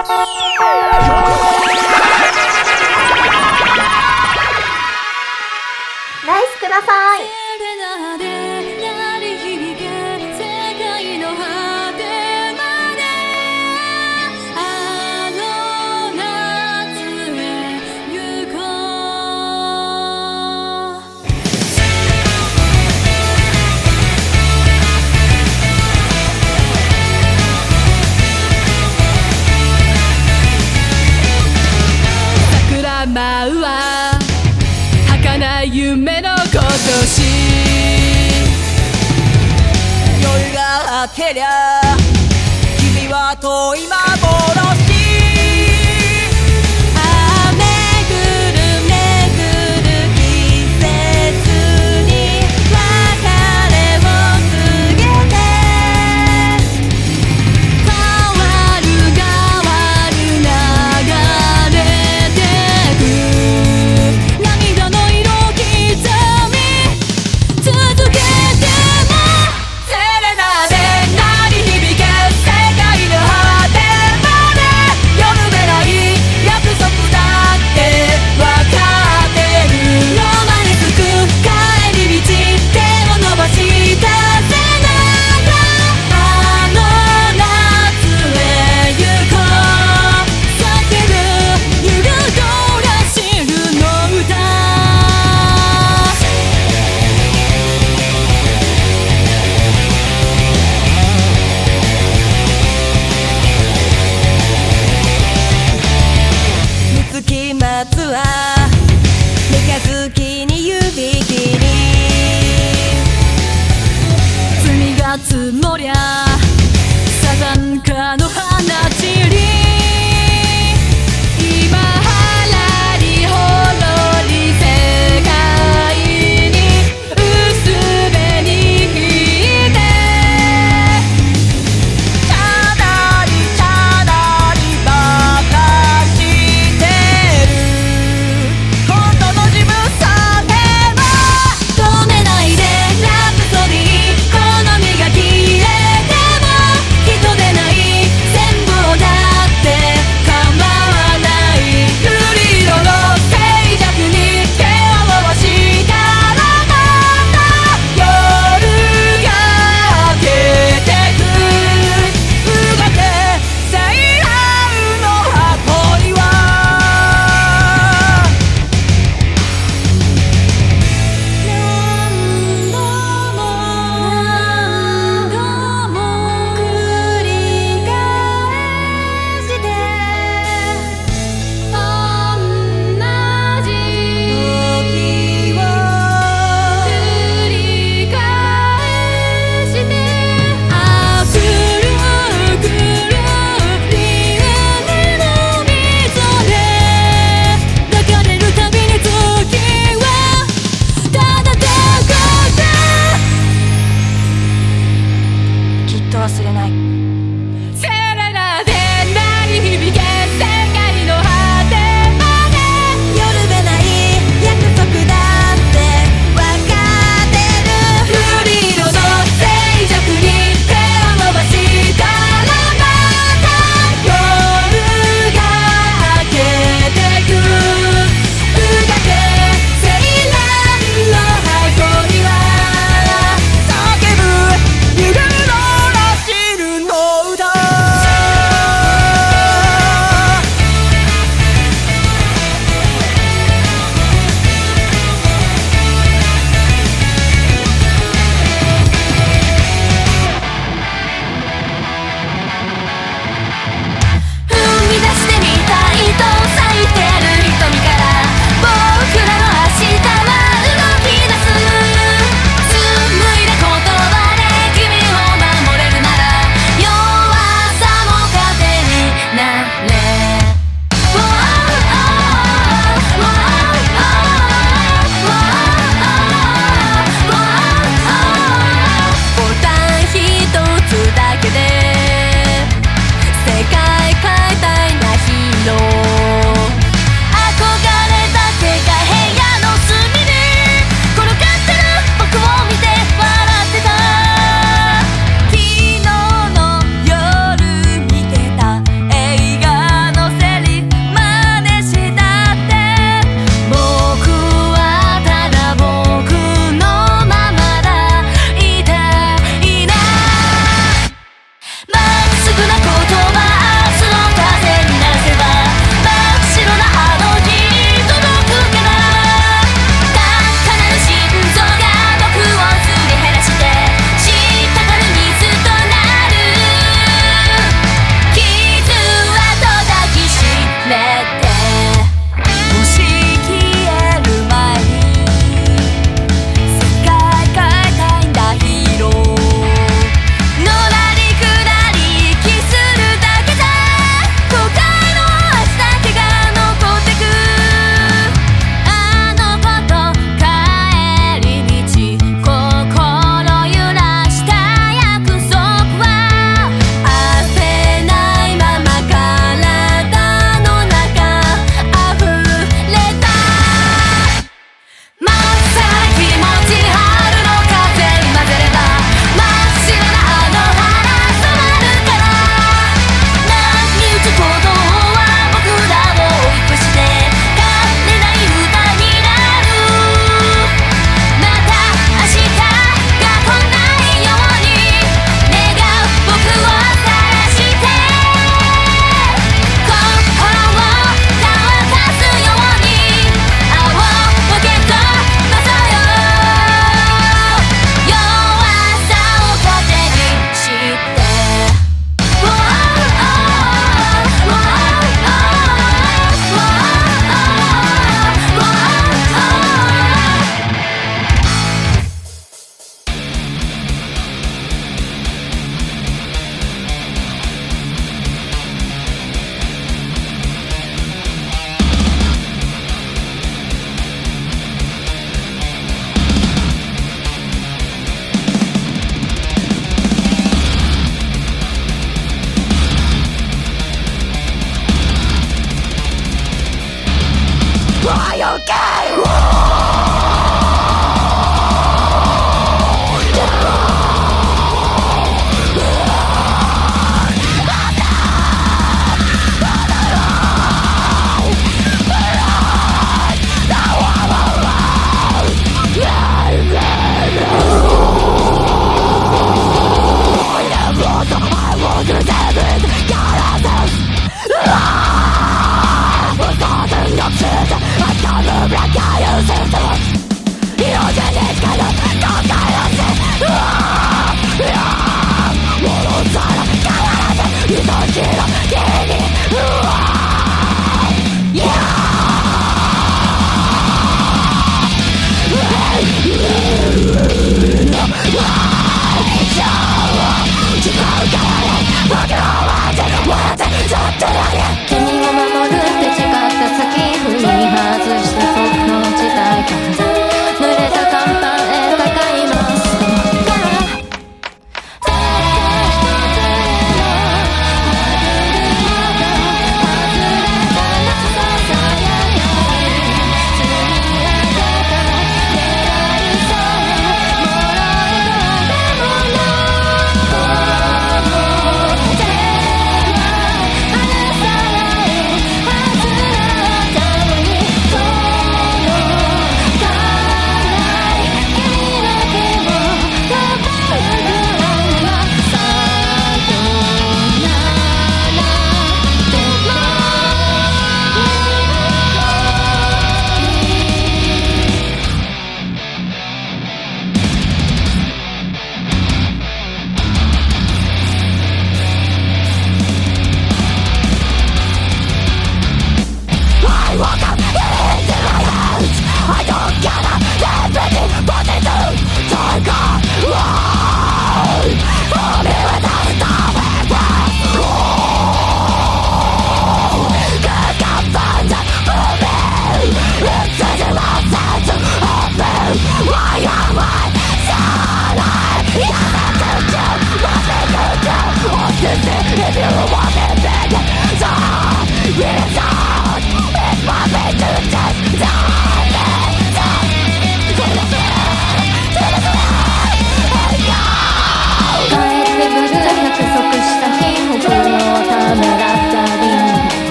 ナイスください。うわ。儚い夢の今年夜が明けりゃ君は遠いまま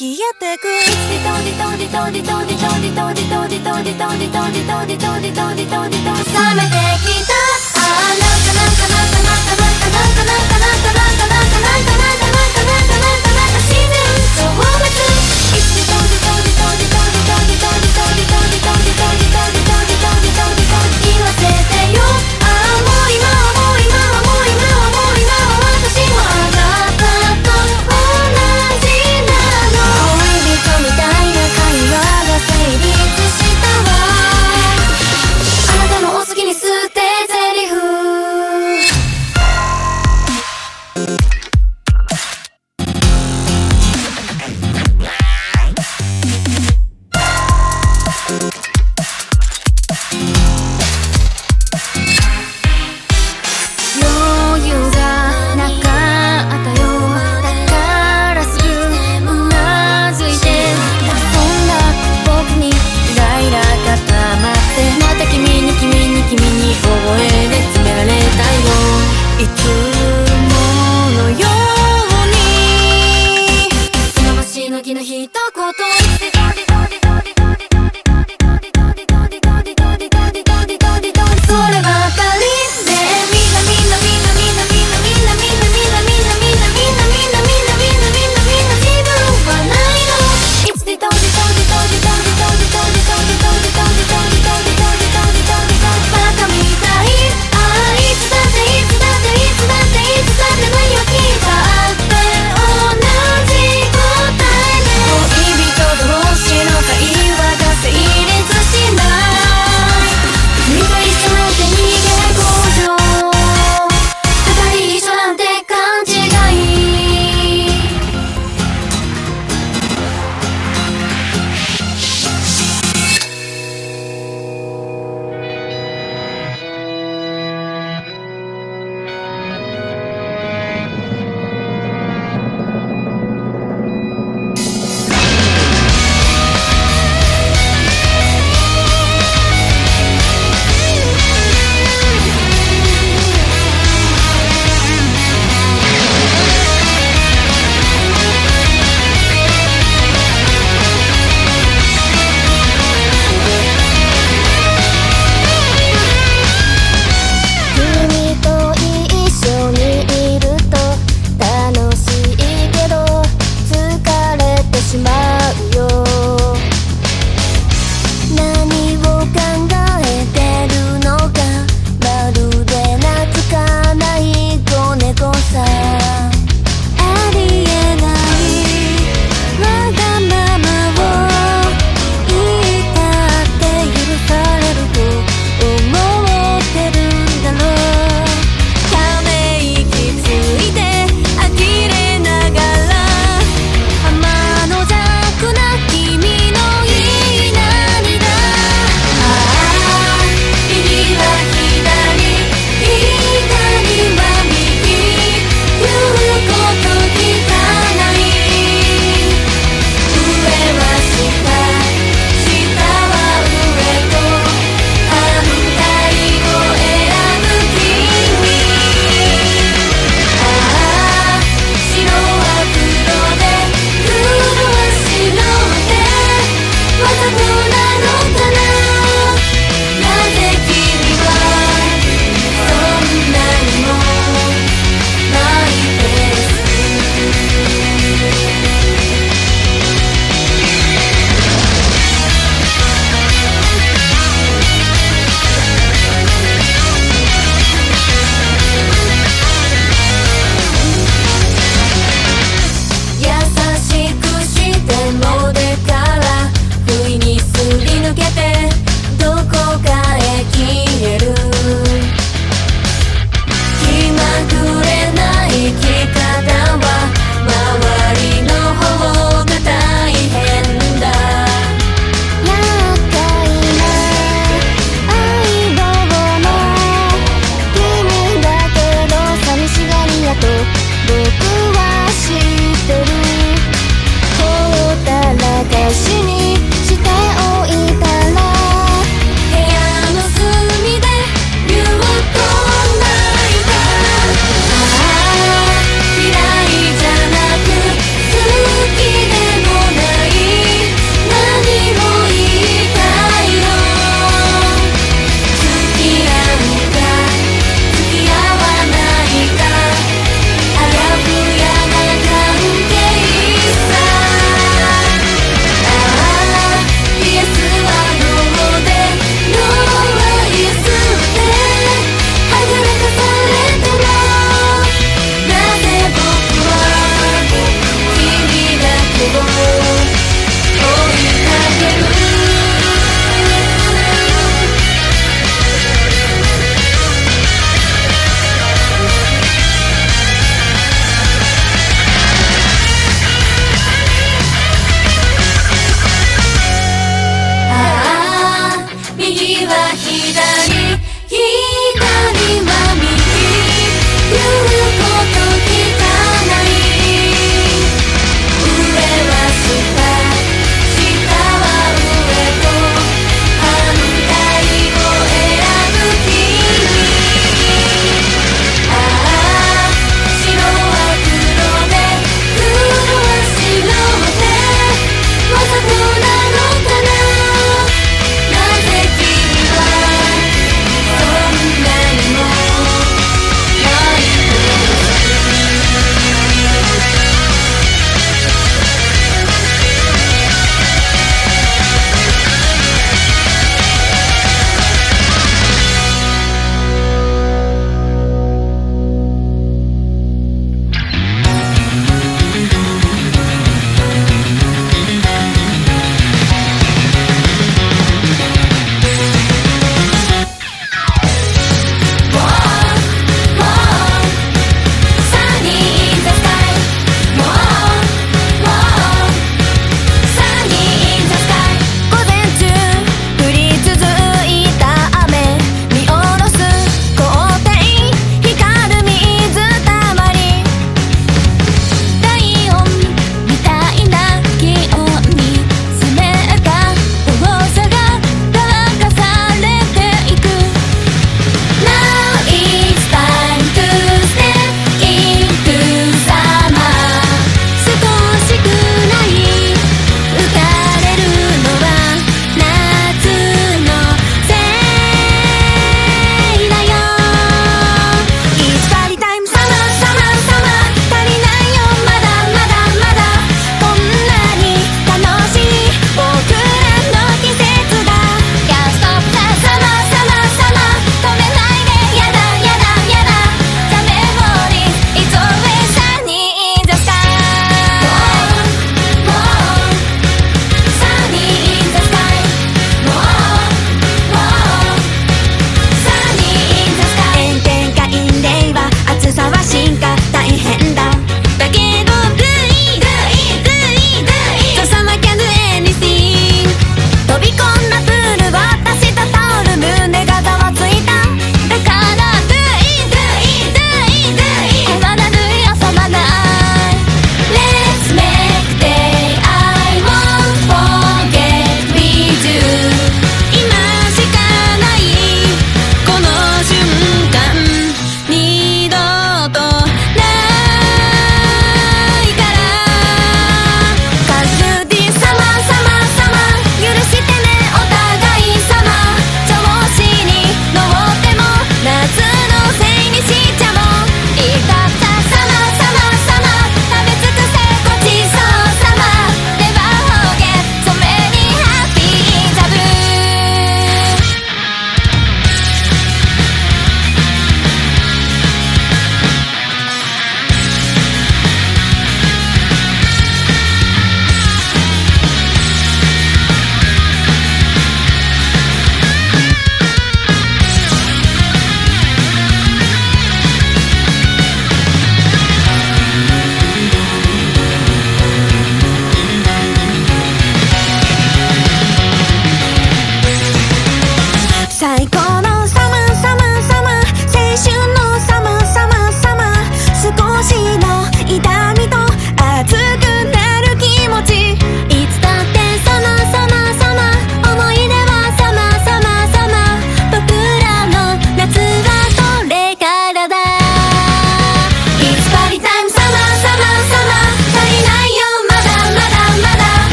消えてく冷めてきた。あなんかなんかなんかなんかなんかなんかなんかなんかなんかなんか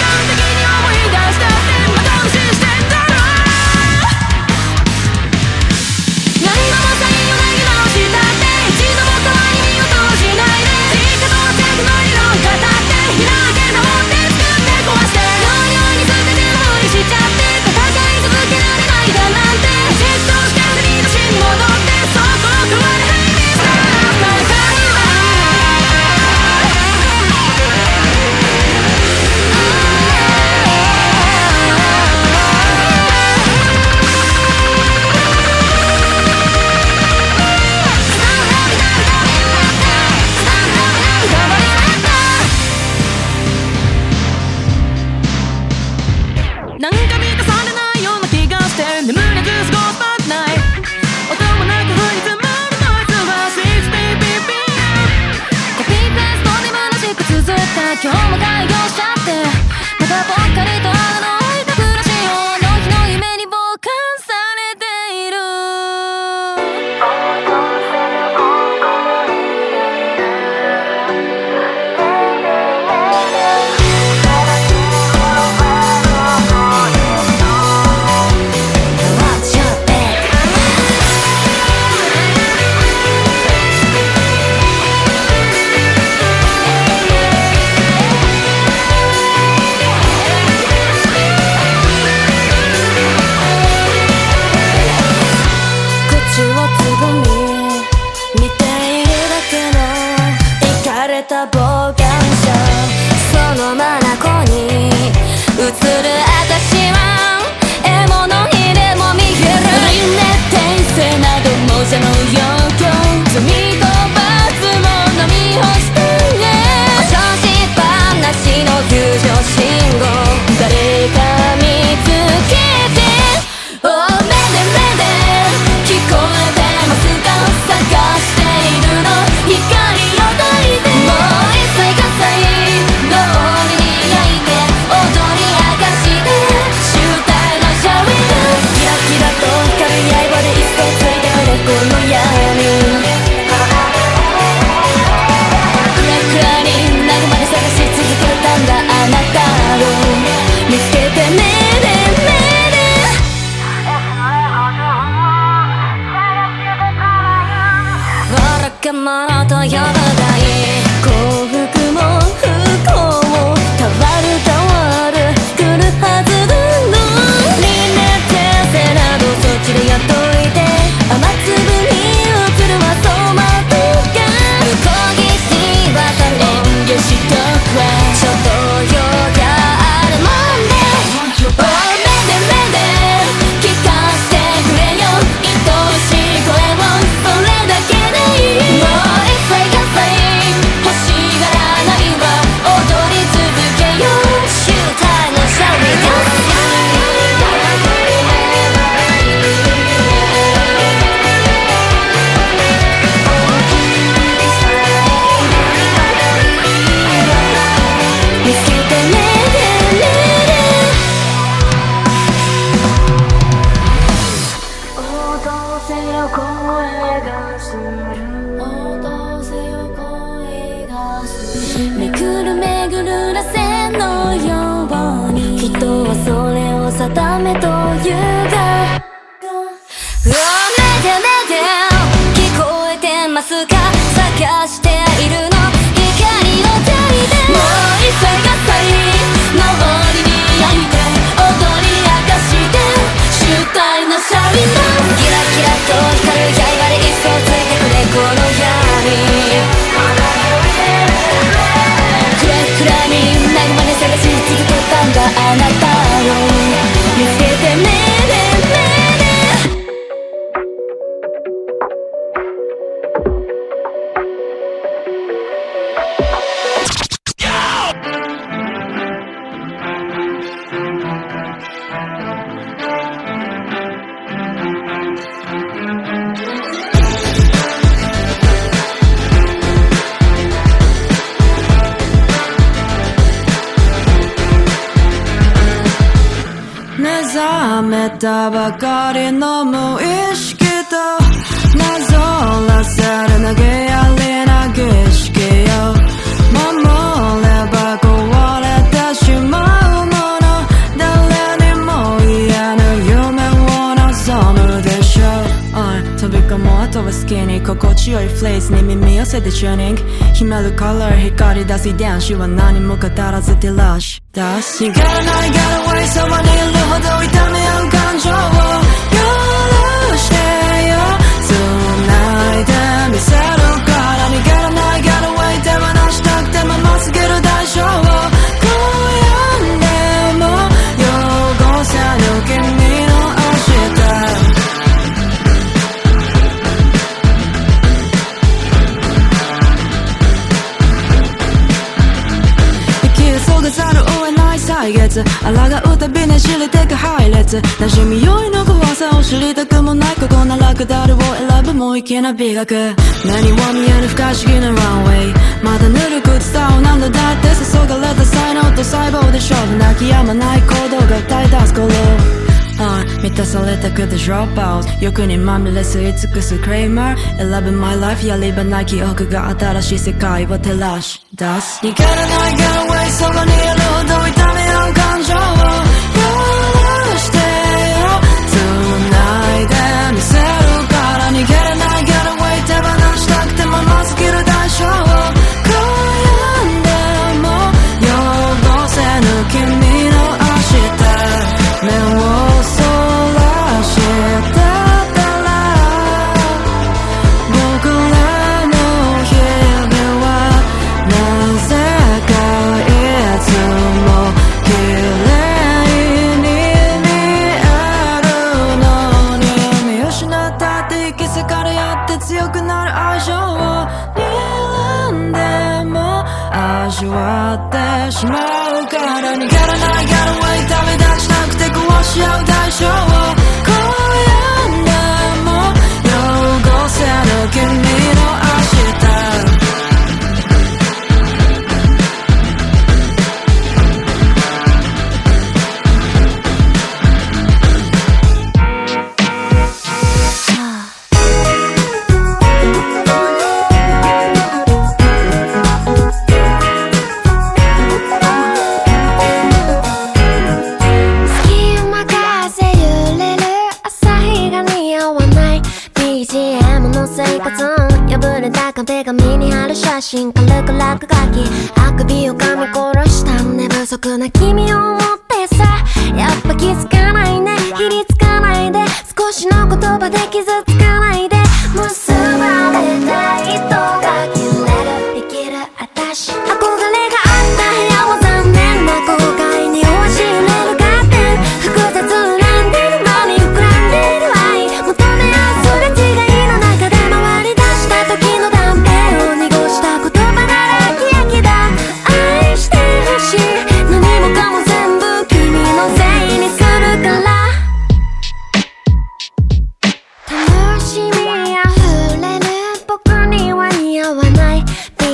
down the gate 私は何も語らずつ。なじみよいの怖さを知りたくもないここならくだるを選ぶもういけな美学。何も見えぬ不可思議なランウェイまだぬるく伝うなんだだって注がれた才能と細胞で勝負泣き止まない行動が歌い出す頃満たされたくてドロップアウト欲にまみれ吸い尽くすクレイマー。選ぶ my life やり場ない記憶が新しい世界を照らし出す。逃げらない get away そこにいるほど痛み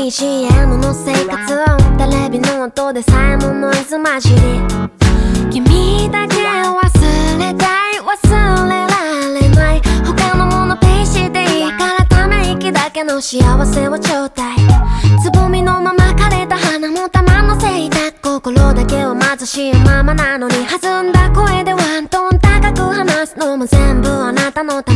BGM の生活音テレビの音でさえもノイズ混じり。君だけ忘れたい忘れられない。他のものペイしていいからため息だけの幸せをちょうだいつぼみのまま枯れた花も玉のせいだ心だけは貧しいままなのに。弾んだ声でワントーン高く話すのも全部あなたのため。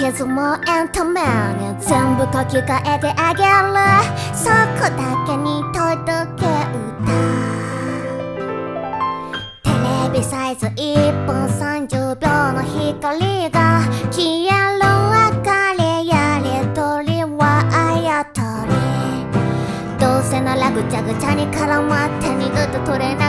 傷もエンタメ全部書き換えてあげる。そこだけに届け歌。テレビサイズ1本30秒の光が消える。明かりやりとりはあやとりどうせならぐちゃぐちゃに絡まって二度と取れない。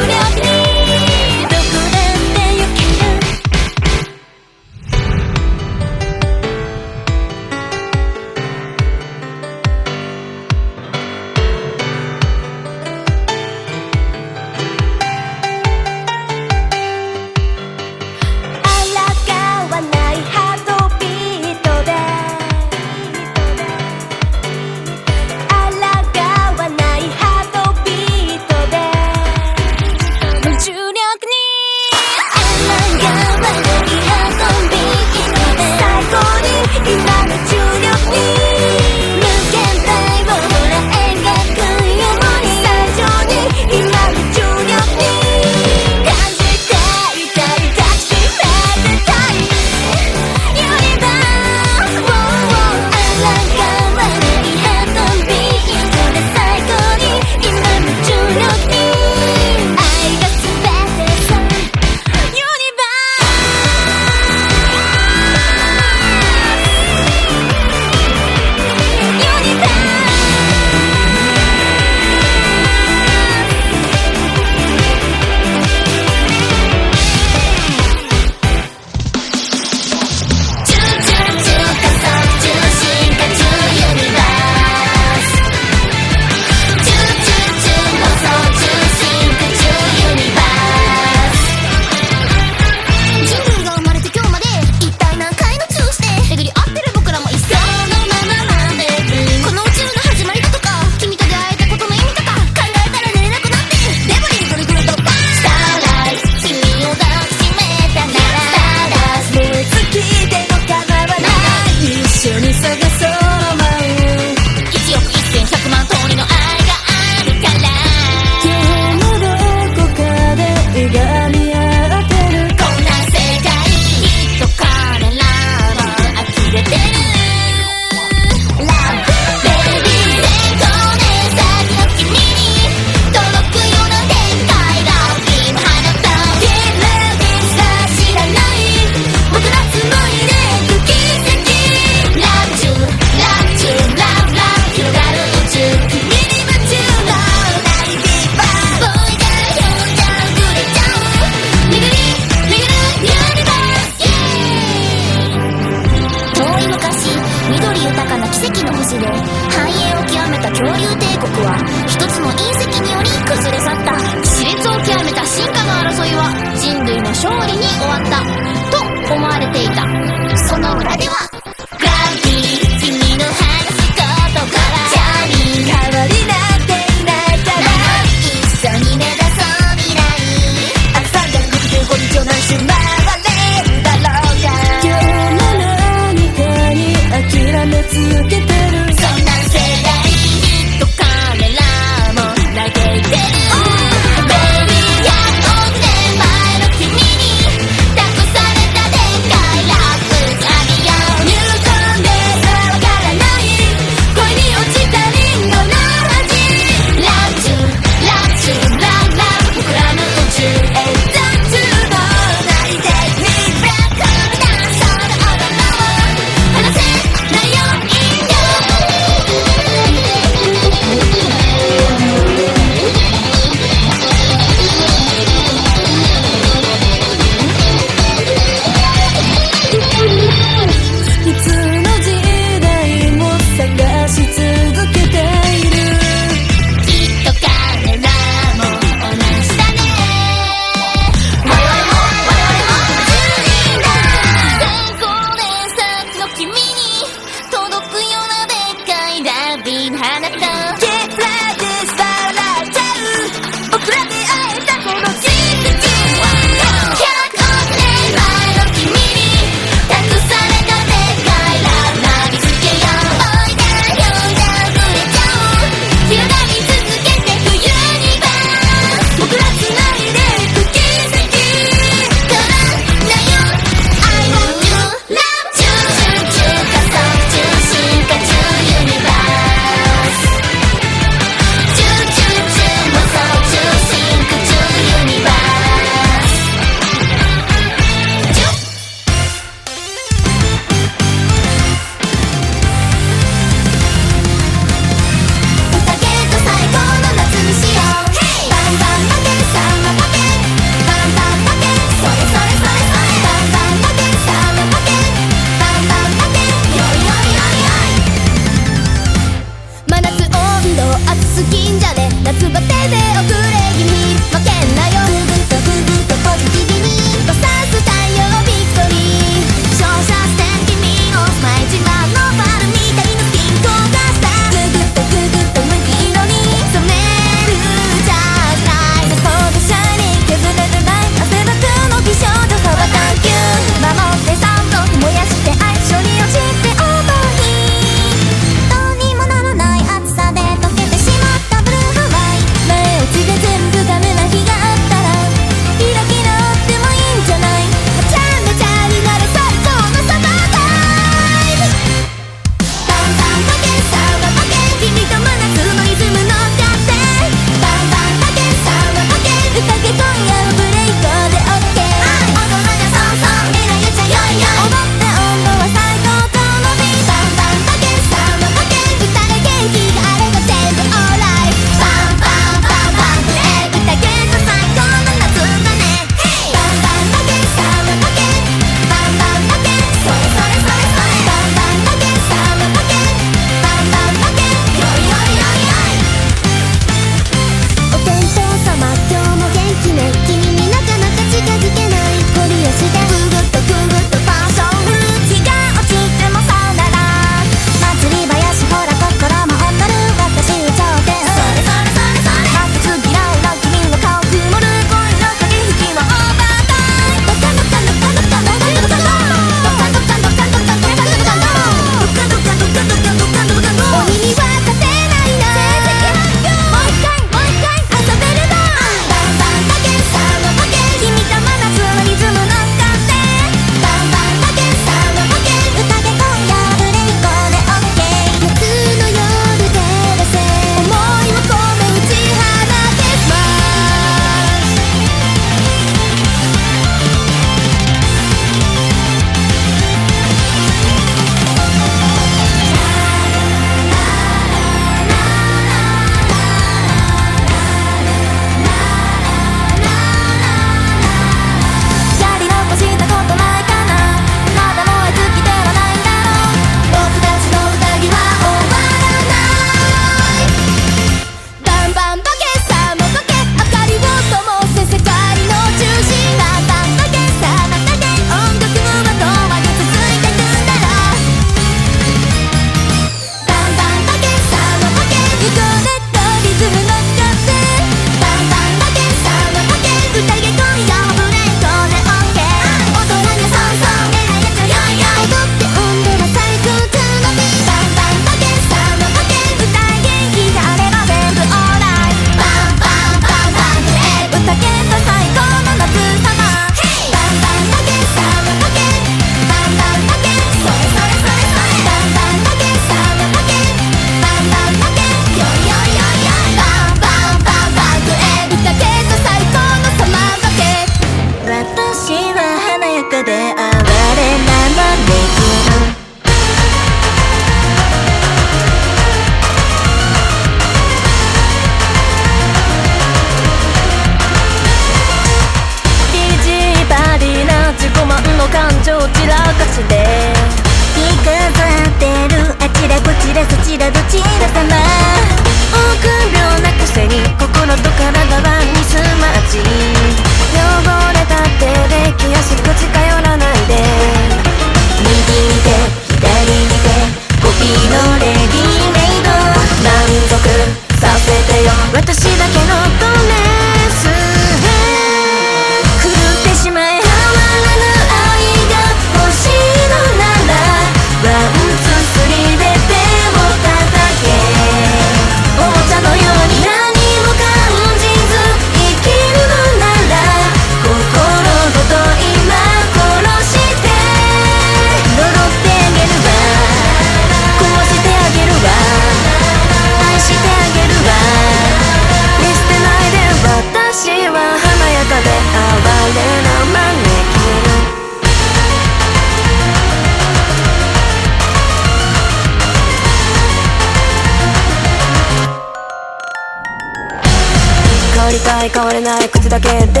だけで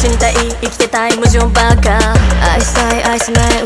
死にたい生きてたい矛盾ばっか。愛したい愛せない。